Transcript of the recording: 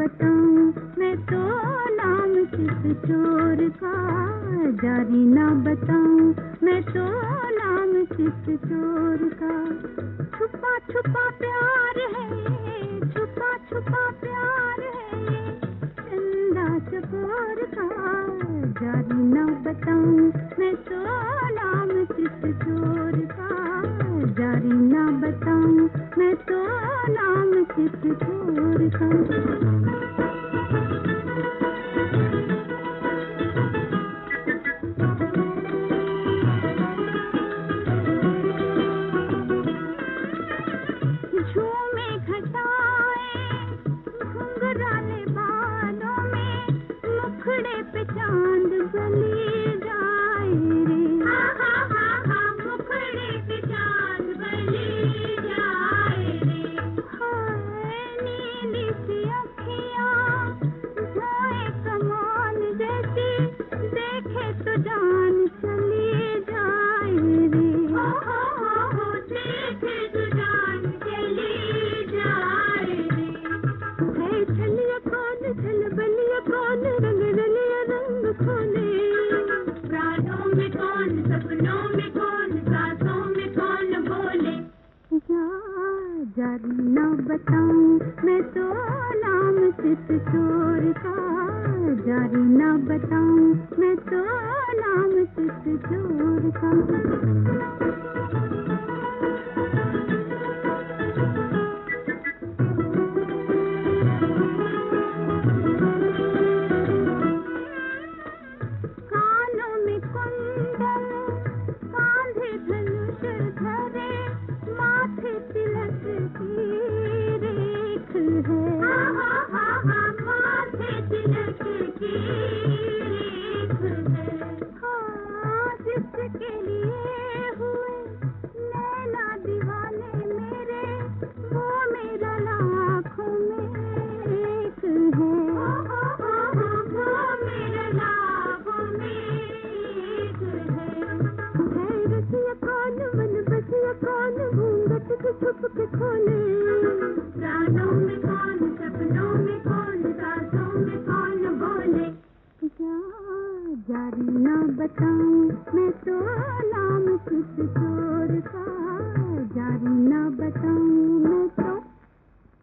बताऊँ, मैं तो नाम किस चोर का जारी ना बताऊँ। मैं तो नाम किस चोर का। छुपा छुपा प्यार है, छुपा छुपा प्यार है। चंदा चकोर का जारी ना बताऊँ। मैं तो नाम किस चोर का जारी ना बताऊँ। मैं तो नाम किस चोर का। पे चाँद बली जारी ना बताऊँ, मैं तो नाम चित चोर का। जारी ना बताऊँ, मैं तो नाम चित चोर का। घूंघट के छुप के खोले। प्राणों में कौन, सपनों में कौन, सांसों में कौन बोले? जा जारी ना बताऊँ, मैं तो